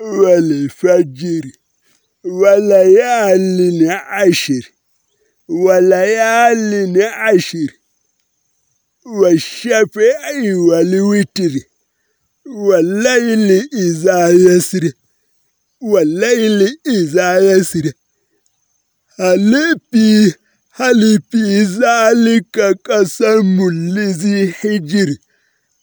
والفجر وليال عشر وليال عشر والشفع والوتر والليل إذا يسر والليل إذا يسر هل في هل في ذلك قسم لذي حجر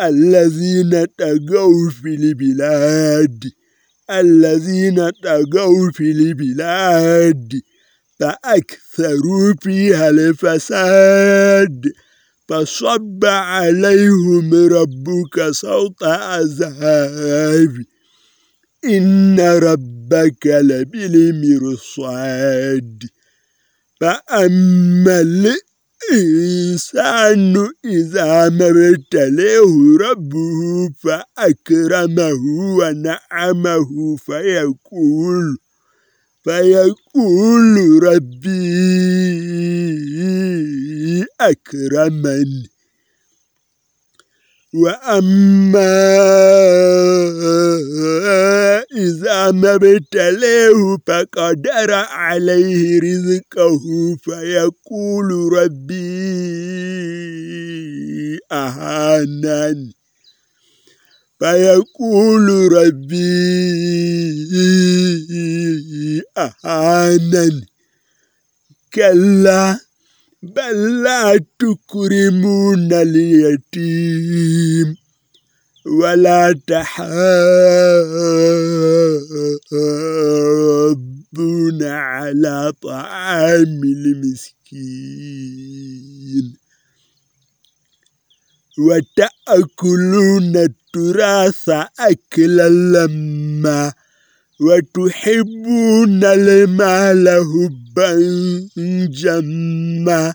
الذين تقوا في البلاد الذين تقوا في البلاد فأكثروا فيها الفساد فصب عليهم ربك صوت عذاب. إن ربك لبالمرصاد. فأما إذا ما ابتليه ربه فأكرمه ونعمه فيقول فيقول ربي أكرمن وأما إذا ما ابتليه فقدر عليه رزقه فيقول ربي أهانن. فيقول ربي أهانن. كلا بل لا تكرمون اليتيم. ولا تحاضون على طعام المسكين. وتأكلون التراث أكلا لما وتحبون المال هبا جما.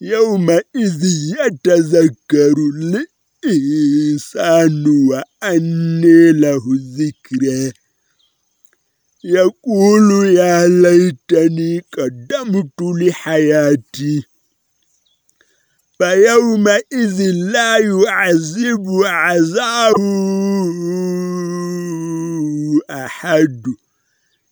يومئذ يتذكر الإنسان وأني له الذكر يقول يا ليتني قدمت لحياتي فيومئذ لا يعذب عذابه أحد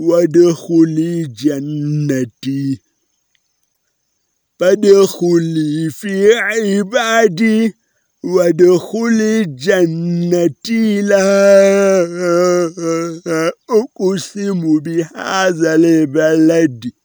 وادخلي جنتي. فادخلي في عبادي وادخلي جنتي. لا أقسم بهذا البلد.